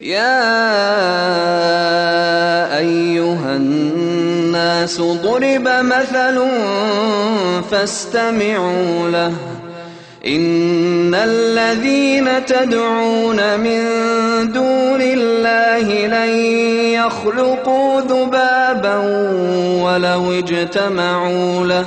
يا ايها الناس ضرب مثل فاستمعوا له ان الذين تدعون من دون الله لن يخلقوا ذبابا ولو اجتمعوا له